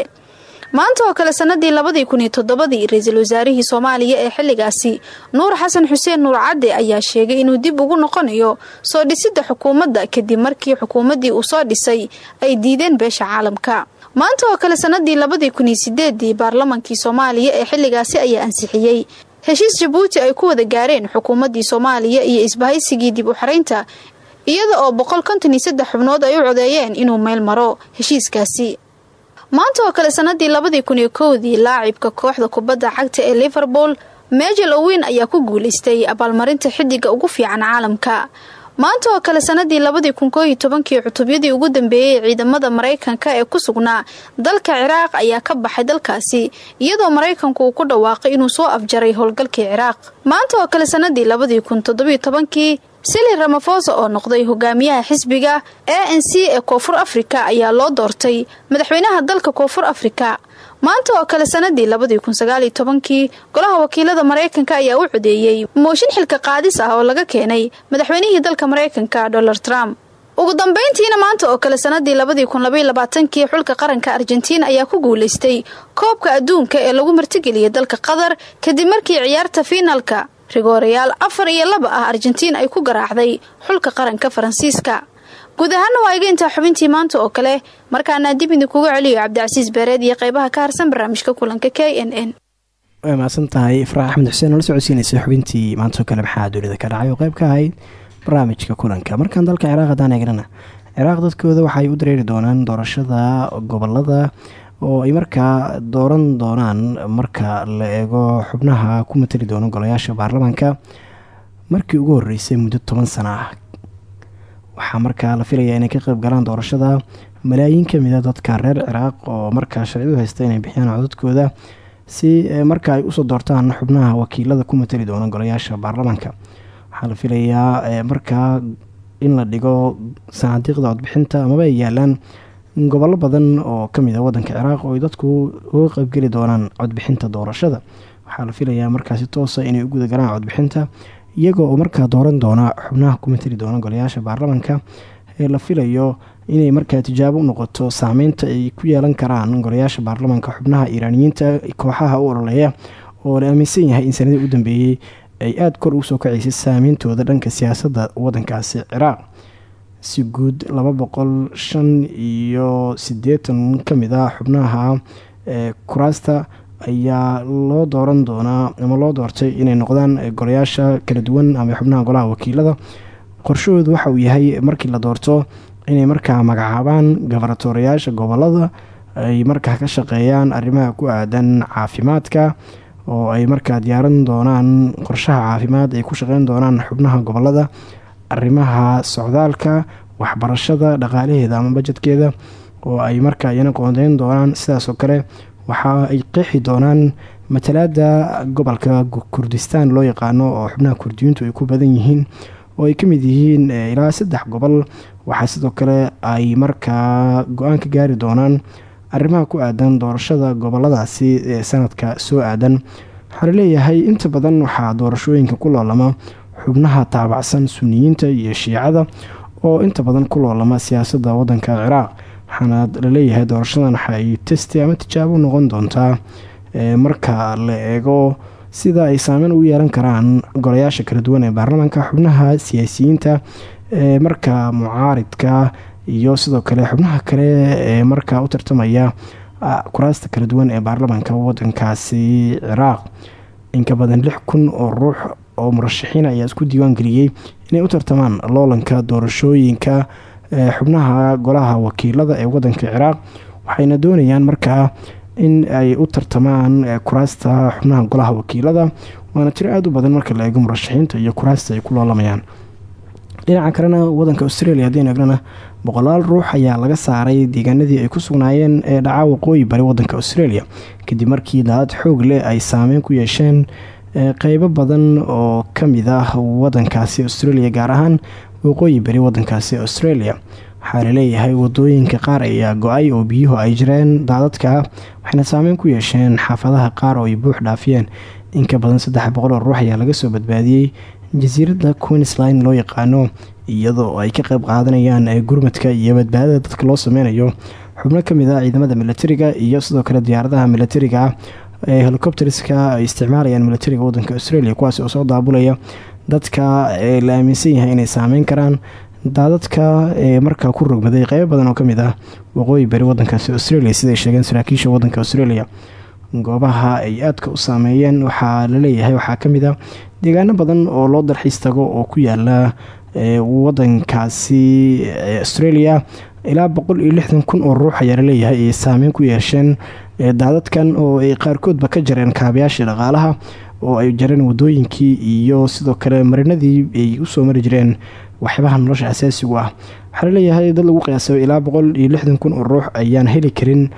maanta oo kale sanadii labadii kun iyo toddobadii ra'iisul wasaarihii soomaaliya ee xilligaasi nuur xasan xuseen nuur cadde ayaa sheegay inuu dib ugu noqonayo soo dhisidda xukuumadda kadib markii xukuumaddii uu soo dhisay ay diideen beesha caalamka. Maanta oo kale sanadii labadii kun iyo sideedii baarlamankii soomaaliya ee xilligaasi ayaa ansixiyey. Heshiis jabuuti ay ku wada gaareen xukuumaddii soomaaliya iyo isbahaysigii dib u xaraynta iyada oo boqol konton iyo saddex xubnood ay u codeeyeen inuu meel maro heshiiskaasi maanta oo kale sanadii labadii kun iyo kowdii laacibka kooxda kubadda cagta ee liverpool mejel owin ayaa ku guulaystay abaalmarinta xidiga ugu fiican caalamka. Maanta oo kale sanadii labadii kun kooiyo tobankii cutubyadii ugu dambeeyey ciidamada maraykanka ee ku sugnaa dalka ciraaq ayaa ka baxay dalkaasi iyadoo maraykanku uu ku dhawaaqay inuu soo afjaray howlgalkii ciraaq. Maanta oo kale sanadii labadii kun sili ramafosa oo noqday hogaamiyaha xisbiga a n c ee koonfur afrika ayaa loo doortay madaxweynaha dalka koonfur afrika. Maanta oo kale sanadii labadii kun sagaaliyo tobankii golaha wakiilada maraykanka ayaa u codeeyey mooshin xilka qaadis ah oo laga keenay madaxweynihii dalka maraykanka donald trump. Ugu dambeyntiina maanta oo kale sanadii labadii kun xulka qaranka argentiin ayaa ku guulaystay koobka adduunka ee lagu martigeliyay dalka qatar kadib markii ciyaarta fiinaalka rigoorayaal afar iyo laba ah argentiin ay ku garaacday xulka qaranka faransiiska. Guud ahaana waa iga xubintii maanta oo kale markaana dib idinkuga celiyo cabdicasiis beereed iyo qeybaha ka harsan barnaamijka kulanka k n n. Way mahadsan tahay ifraax axmed xuseen oo la socodsiinaysay xubintii maantaoo kale maxaa dunida ka dhacay oo qayb ka ahayd barnaamijka kulanka. Markaan dalka ciraaq haddaan eegnana ciraaq dadkooda waxaay u dareeri doonaan doorashada gobollada oo ay markaa dooran doonaan marka la eego xubnaha ku matali doona golayaasha baarlamaanka markii ugu horeysay muddo toban sano ah. Waxaa markaa la filayaa inay ka qeyb galaan doorashada malaayiin ka mid a dadka reer ciraaq oo markaa sharcidu haysta inay bixiyaan codadkooda si marka ay u soo doortaan xubnaha wakiilada ku matali doona golayaasha baarlamaanka waxaa la filayaa markaa in la dhigo sanaadiiqda codbixinta amaba ay yaalaan gobollo badan oo ka mid a wadanka ciraaq oo dadku uga qeybgeli doonaan codbixinta doorashada. Waxaa la filayaa markaasi toosa inay u guda codbixinta iyagoo oo markaa dooran doona xubnaha ku matali doona golayaasha baarlamaanka ee la filayo inay markaa tijaabo noqoto saameynta ay ku yeelan karaan golayaasha baarlamaanka xubnaha iiraaniyiinta kooxaha u ololeeya oo la aaminsan yahay in sanadii u dambeeyey ay aada kor ugu soo kacaysay saameyntooda dhanka siyaasadda wadankaasi ciraaq si guud laba boqol shan iyo siddeetan ka mid ah xubnaha ee kuraasta ayaa loo dooran doonaa ama loo doortay inay noqdaan golayaasha kala duwan ama xubnaha golaha wakiilada. Qorshahoodu waxa uu yahay markii la doorto inay markaa magacaabaan gabaratooriyaasha gobollada ay markaa ka shaqeeyaan arrimaha ku aadan caafimaadka oo ay markaa diyaaran doonaan qorshaha caafimaad ay ku shaqeyn doonaan xubnaha gobollada arrimaha socdaalka waxbarashada dhaqaalaheeda ama bajedkeeda oo ay markaa iyana qoondeyn doonaan sidaasoo kale waxa ay qeexi doonaan matalaada gobolka kurdistaan loo yaqaano oo xubnaha kurdiyiintu ay ku badan yihiin oo ay ka mid yihiin ilaa saddex gobol. Waxaa sidoo kale ay markaa go'aan ka gaari doonaan arrimaha ku aadan doorashada goboladaasi ee sanadka soo aadan. Waxaa la leeyahay inta badan waxaa doorashooyinka ku loolama xubnaha taabacsan suniyiinta iyo shiicada oo inta badan ku loolama siyaasadda wadanka ciraaq. Waxaana la leeyahay doorashadan waxaay testi ama tijaabo noqon doontaa marka la eego sida ay saameyn ugu yeelan karaan golayaasha kala duwan ee baarlamaanka xubnaha siyaasiyiinta ee marka mucaaridka iyo sidoo kale xubnaha kale ee markaa u tartamaya kuraasta kala duwan ee baarlamaanka wadankaasi ciraaq. Inka badan lix kun oo ruux oo murashaxiin ayaa isku diiwaan geliyey inay u tartamaan loolanka doorashooyinka xubnaha golaha wakiilada ee wadanka ciraaq waxayna doonayaan markaa in ay u tartamaan kuraasta xubnaha golaha wakiilada waana tiro aada u badan marka la eego murashaxiinta iyo kuraasta ay ku loolamayaan dhinaca kalena wadanka australia haddaynu eegnana boqolaal ruux ayaa laga saaray deegaanadii ay ku sugnaayeen ee dhaca waqooyi bari wadanka australia kadib markii daadad xoog leh ay saameyn ku yeesheen qeybo badan oo ka mid ah wadankaasi australia gaar ahaan waqooyi bari wadankaasi australia. Waxaa la leeyahay waddooyinka qaar ayaa go'ay oo biyuhu ay jireen daadadka waxayna saameyn ku yeesheen xaafadaha qaar oo ay buux dhaafiyeen. Inka badan saddex boqol oo ruux ayaa laga soo badbaadiyey jasiiradda queensline loo yaqaano iyadoo ay ka qeyb qaadanayaan gurmadka iyo badbaadada dadka loo sameynayo xubno ka mid ah ciidamada militariga iyo sidoo kale diyaaradaha militariga ee helicopterska ay isticmaalayaan militariga wadanka australia kuwaas oo soo daabulaya dadka la aaminsan yahay inay saameyn karaan daadadka ee markaa ku rogmaday qeybo badan oo ka mid ah waqooyi bari wadankaasi australia siday sheegeen saraakiisha wadanka australia goobaha ay aadka u saameeyeen waxaa la leeyahay waxaa ka mid a deegaano badan oo loo dalxiis tago oo ku yaalla wadankaasi australia ilaa boqol iyo lixdan kun oo ruux ayaa la leeyahay ay saameyn ku yeesheen daadadkan oo ay qaarkoodba ka jareen kaabayaashii dhaqaalaha oo ay jareen wadooyinkii iyo sidoo kale marinadii ay u soo mari jireen waxyaabaha nolosha asaasigu ah. Waxaa la leeyahay dad lagu qiyaasay ilaa boqol iyo lixdan kun oo ruux ayaan heli karin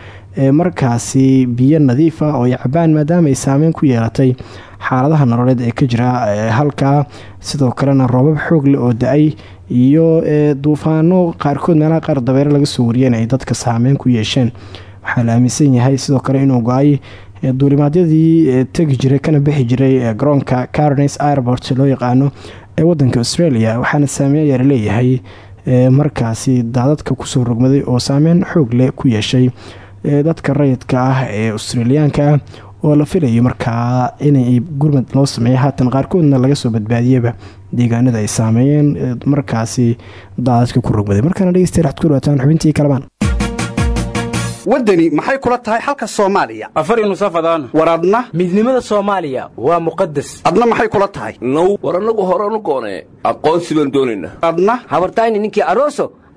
markaasi biyo nadiifa oo ay cabaan maadaama ay saameyn ku yeelatay xaaladaha nololeed ee ka jira halkaa sidoo kalena roobab xoog leh oo da'ay iyo duufaano qaarkood meelaha qaar dabeere laga soo wariyeen ay dadka saameyn ku yeesheen. Waxaa la aaminsan yahay sidoo kale inuu go'ay duulimaadyadii tegi jiray kana bixi jiray garoonka carnes airport loo yaqaano ee wadanka australia waxaana saameyn ayaa la leeyahay markaasi daadadka ku soo rogmaday oo saameyn xoog leh ku yeeshay dadka rayidka ah ee australiyaanka oo la filayo markaa inay gurmad loo sameeya haatan qaarkoodna laga soo badbaadiyaba deegaanada ay saameeyeen markaasi daadadka ku rogmaday markaana dhegeystayaal waxad ku dhawaataan xubintii kalamaan waddani maxay kula tahay xalka soomaaliya? Afari nusafadaan war adna? Midnimada soomaaliya waa muqadas adna maxay kula tahay? Now war annagu horanu goonee aqoonsi baan doonaynaa adna? Habartayni ninkii aroso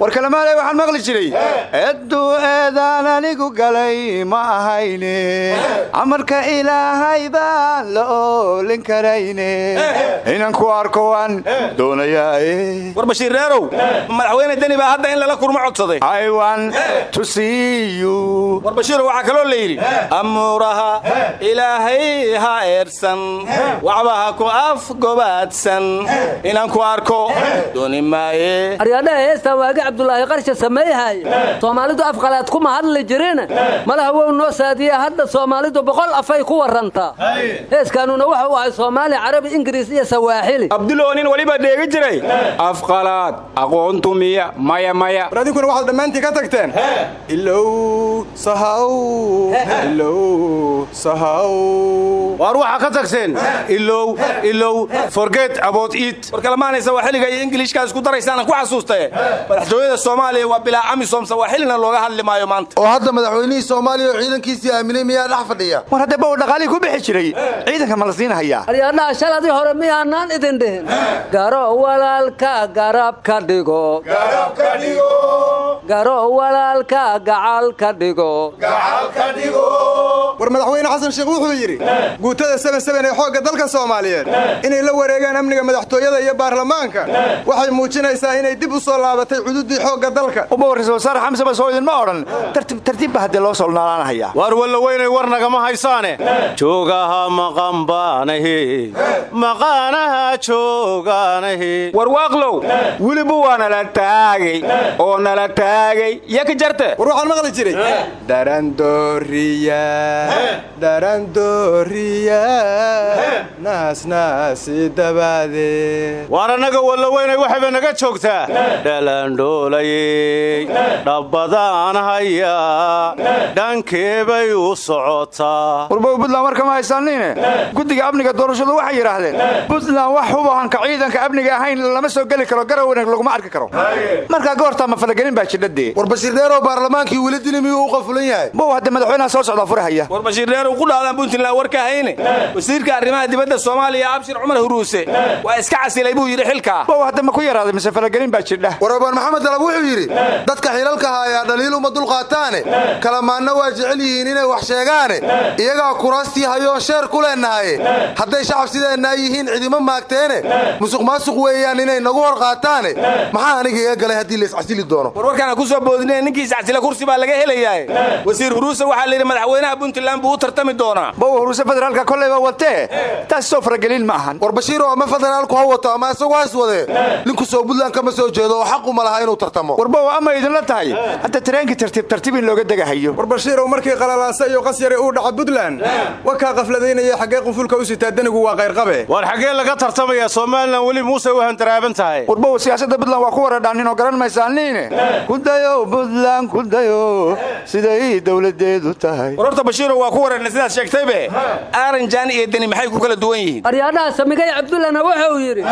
war kalamaanay waxaan maqli jiray. Edduu eedaan anigu galay ma ahayne. Amarka ilaahay baan la oolin karayne. Inan ku arko waan doonayaae war bashiir reerow madaxweyne deni baa hadda in lala kurmo codsaday. Aywan to see you. War bashiiro waxaa kaloo la yidhi amuuraha ilaahay ha eersan waxba ha ku afgobaadsan inaan ku arko dooni maaye cabdulaahi qarsha sameeyhay soomaalidu afqalaad kuma hadli jirin. Malaha wow noo saadiya hadda soomaalidu boqol afay ku warantaa heeskaanuna waxa uu ahay soomaali carabi ingiriis iyo sawaaxili. Abduloonin weliba dheegi jiray. Afqalaad aqoontu miya maya maya. War adinkuna waxaad dhammaantii ka tagteen? Ilow sahaw. Ilow sahaw. Waar waxaa ka tagteen? Ilow ilow forget about it. War kalamaanaysa waa xilliga iyo ingiliishkaa isku daraysaanan ku xasuustaye madaxtooyada soomaaliya waa bilaa amisom sawaaxilina looga hadli maayo maanta. Oo hadda madaxweynihii soomaaliya oo ciidankiisii aaminay miyaa dhex fadhiya? War haddaba uu dhaqaalihii ku bixi jiray ciidanka ma la siinhayaa shaladii hore miyaanaan idin dhihin. Garo walaalka garab ka dhigo. Garo walaalka gacal ka dhigo. War madaxweyne xasan sheekh wuxuu yidhi guutada sebeneben ee xoogga dalka soomaaliyeed inay la wareegaan amniga madaxtooyada iyo baarlamaanka waxay muujinaysaa inay dib u soo laabatay cududii xoogga dalka. Uba ra'isul wasaare xamse basoo idinma odhan. Tartiib tartiibba haddee loo soo noolaanahaya waar walla weynay war nagama haysaane. Joogaha maqan baanahi. Maqaanaha joogaanahi. Warwaaqlow weliba waa nala taagay oo nala taagay. Ya ka jarte war waxaan maqli jiray. Darandooriya darandooriya naasnaasi dabaadee. Waar annaga walla weynay waxayba naga joogtaa dhalandhoolayey dhabbadaan hayaa dhankeebay u socotaa warbow buntland war kama haysaaniine guddiga amniga doorashadu waxay yidhaahdeen buntland wax hubahanka ciidanka amniga ahayn lama soo geli karo garaweyna laguma arki karo. Markaa goortaa ma falagelin baa jidhadee war bashiir dheeroo baarlamaankii weli dili miyuu u qafulan yahay. Hadda madaxweynaha soo socdaa furahaya. War bashiir dheer uu ku dhaadaan puntland war ka hayne. Wasiirka arrimaha dibadda soomaaliya abshir cumar huruuse waa iska casilay buu yidhi xilkaa bow hadda ma ku yaraaday mise falagelin baa jidha dalab wuxuu yidhi dadka xilalka haayaa dhaliil uma dulqaataane? Kalamaanna waa jecel yihiin inay wax sheegaane? Iyagaa kuraastii hayoon sheer ku leennahaye hadday shacab sideennaa yihiin cidima maagteene? Musuq maasuq weeyaan inay nagu hor qaataane? Maxaa aniga iga galay haddii layscasili doono? War warkaana ku soo boodinee ninkii iscasila kursi baa laga helayaa wasiir huruuse waxaa layidhi madaxweynaha puntland buu u tartami doonaa. Bow huruuse federaalka kolleyba watee taas soo faragelin ma ahan. War bashiiroo ama federaalku ha wato ama isagu has wadee ninku soo buntland kama soo jeedo oo xaquma laha inuu tartamo war bow ama idinla tahay? Hadda tareenkii tartiib tartiib in looga degahayo war bashiirow markii qalalaasa iyo qasyari uu dhaca buntland wakaa qafladaynaya xaggee qufulka u sitaa danigu waa qayrqabe waar xaggee laga tartamayaa somalilan weli muuse u hantaraaban tahay. Warbow siyaasadda buntland waa ku waradhaanin oo garan maysaaniine kudayo buntland kudayo siday dowladeedu tahay. War horta bashiirow waa ku wareernay sidaad sheegtaybe aaranjaan iyo deni maxay ku kala duwan yihiin? Aryaadhaha samigay cabdullana wuxuu yidhi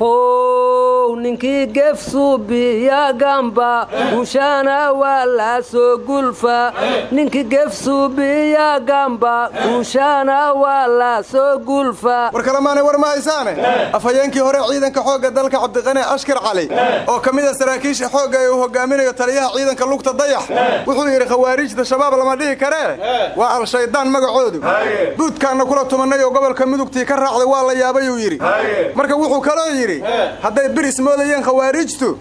how ninkii gefsuubiya gamba guushaana waa la soo gulfa ninkii gefsuubiya gamba guushaana waa la soo gulfa. War kalemaanay war ma haysaane afhayeenkii hore ciidanka xoogga dalka cabdiqani ashkar cali oo ka mid a saraakiisha xoogga ee uu hogaaminayo taliyaha ciidanka lugta dayax wuxuu yidhi khawaarijta shabaab lama dhihi karee waa al-shaydaan magacoodu. Buudkaanna kula tumannay oo gobolka mudugtii ka raacday waa la yaabayuu yidhi. Marka wuxuu kaloo yidhi hadday biris moodayeen khawaarijtu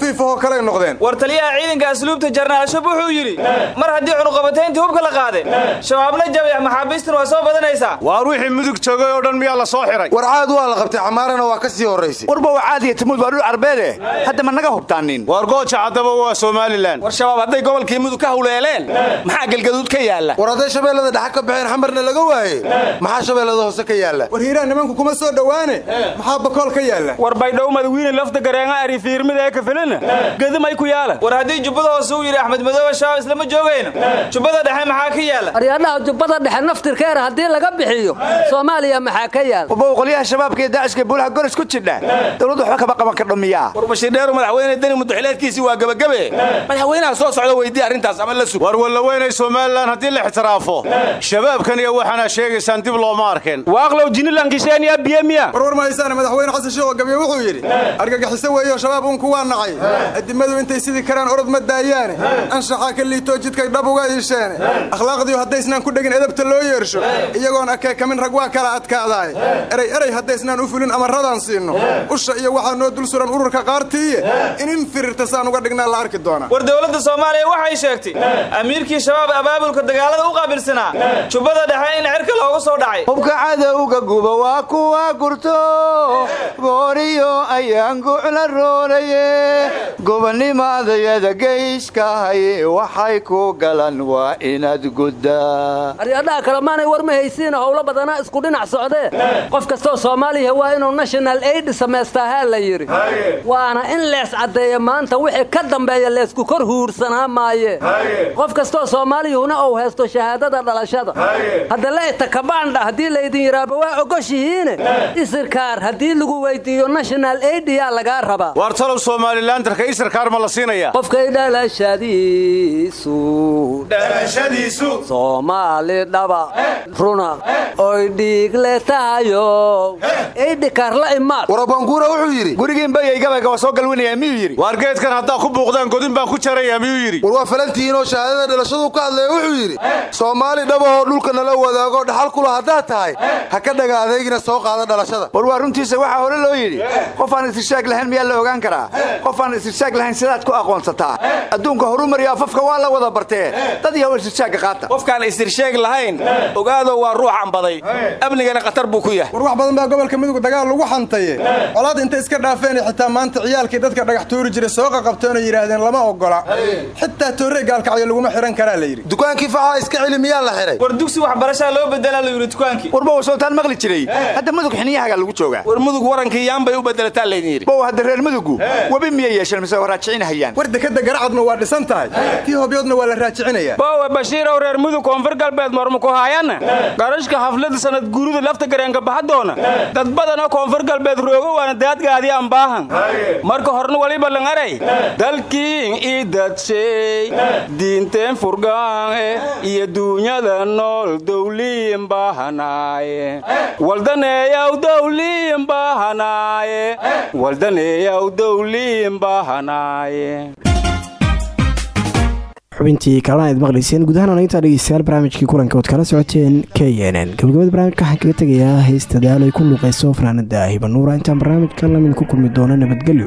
bac khafiif ahoo kaley noqdeen. War taliyaha ciidanka asluubta jarnaal shab wuxuu yidhi mar haddii cunuqabatayntii hubka la qaaday shabaabna jabay maxaabiistan waa soo badanaysaa. Waar wixii mudug joogay oo dhan miyaa la soo xiray? War caad waa la qabtay camaarana waa ka sii horraysay. Warbow caad iyo tamuud waa dhul arbeede hadda ma naga hubtaanin. Waar gooja haddaba waa somalilan war shabaab hadday gobolkii mudug ka hawleeleen maxaa galgaduud ka yaalla? War hadday shabeellada dhexa ka baxeen xamarna laga waaye maxaa shabeellada hoose ka yaalla? War hiiraan nimanku kuma soo dhowaane maxaa bakool ka yaalla? War baydhow madawiine lafta gareenga ari fiirmida ee kafilina gadamay ku yaalla war haddii jubbada hoose uu yidhi axmed madoobe shabaab islama joogayno jubbada dhexe maxaa ka yaalla aryaadhaha jubbada dhexe naftirkeena haddii laga bixiyo soomaaliya maxaa ka yaal? Warbow qolyaha shabaabka iyo daaciska buulaha golis ku jidha. Dowladdu waxba kama qaban kardho miyaa. War dheeru madaxweyne deni mudaxileedkiisii waa gebagabe madaxweynaha soo socda weydii arrintaas ama la sug. Waar walla weynay somalilan haddii la ixtiraafo. Shabaabkan iyo waxaana sheegaysaan dib looma arkeen waaqlow jinilankisheeniya biyemiya war war ma haysaane madaxweyne xasan sheekh oo gabiye wuxuu yidhi argagixiso weeyo shabaab unku waa nacay adimadu intay sidii karaan orod ma daayaane? Anshaxaa ka liitoo jidkay dhab uga iisheene. Akhlaaqdiiu haddaysnaan ku dhegin edabta loo yeersho iyagoon akeekamin rag waa kala adkaadaay. Erey erey haddaysnaan u fulin amaradaan siinno usha iyo waxaa noo dul suran ururka qaartiiye in in firirta saan uga dhignaa la arki doonaa war dowladda soomaaliya waxay sheegtay amiirkii shabaab abaabulka dagaalada u qaabilsanaa jubbada dhexe in cirka loogu soo dhacay. Hubka cadowga guba waa kuwa gurto gooriyo ayaan gucla roolaye gobanimadayada geyskahaye waxay ku galan waa inaad guddaa aryaadhaha kalemaanay war ma haysiina howlo badanaa isku dhinac socdee qof kastoo soomaaliya waa inuu national aid samaystaahaa la yidhi. Waana in lees caddeeya maanta wixii ka dambeeya leesku kor huursanaa maaye. Qof kastoo soomaaliyuhuna uu haysto shahaadada dhalashada. Hadda leeta kabaandha haddii laydin yidhaaba waa ogoshihiine isirkaar haddii lagu weydiiyo national aid aydhiyaa lagaa rabaa somalilandarka isarkaar ma la siinaya? Qofkay dhalashadiisu dhalashadiisu. Soomaali dhaba runa oy dhiigle tahayo eydhikaarla imaad. Warabanguura wuxuu yidhi gurigiin bayaygabayga waa soo galwinaya miyuu yidhi? Waar geedkan haddaa ku buuqdaan godin baan ku jaraya miyuu yidhi? war waa falantihiinoo shahaadada dhalashadu ka hadlaya wuxuu yidhi soomaali dhabahoo dhulka nala wadaago dhaxal kula haddaad tahay ha ka dhaga adeegina soo qaada dhalashada. War waa runtiisa waxaa hore loo yidhi qof aan istishaag lahayn miyaa la ogaan karaa? Qof aan istishaag lahayn sidaad ku aqoonsataa adduunka horumariyo afafka waa la wada bartee. Dad yahow istishaagga qaata. Qofkaan istirsheeg lahayn ogaado waa ruux ambaday. Amnigana khatar buu ku yahay. War wax badan baa gobolka midug dagaal lagu xantaye colaad intay iska dhaafeen xitaa maanta ciyaalkii dadka dhagax tuuri jiray soo qaqabteenoo yidhaahdeen lama ogola. Xitaa toorrey gaalkacyo laguma xihan karaa la yidhi. Dukaankii faxaa iska celi miyaa la xihay war dugsi waxbarashaa loo bedelaa la yidhi dukaankii warba wasootaan maqli jiray. Hadda mudug xiniyahaga lagu joogaa. War mudug warankii yaanbay u bedelataa laydin yidhi. Bow hadda reer mudugu webi miyay yeesheen mise waa raajicinahayaan war dekadda garacadna waa dhisan tahay. Tii hobyoodna waa la raajicinayaa. Bowe bashiirow reer mudug koonfur galbeed marma ku haayanna garashka xaflada sanad guurida lafta gareenka baxadoona dad badanoo koonfur galbeed roogo waana daadgaadii aan baahan. Marka horna waliba langaray dalkiin ii dadshay diinteen furgaane iyo duunyada nool dowliin baahanaaye waldaneeyaw dowliin baahanaaye waldaneeyaw dowliin xubintii kalena aad maqlayseen gudahaan aan intaa dhegeystayaal barnaamijkii kulanka ood kala socoteen k n n. Gabagabada barnaamijka waxaan kaga tegayaa heesta daal ay ku luuqayso fanaanada hibanuura intaan barnaamijka la mid ku kulmi doono nabadgelyo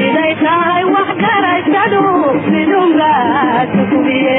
siday tahay wax garaysadu midungaad ku kubiye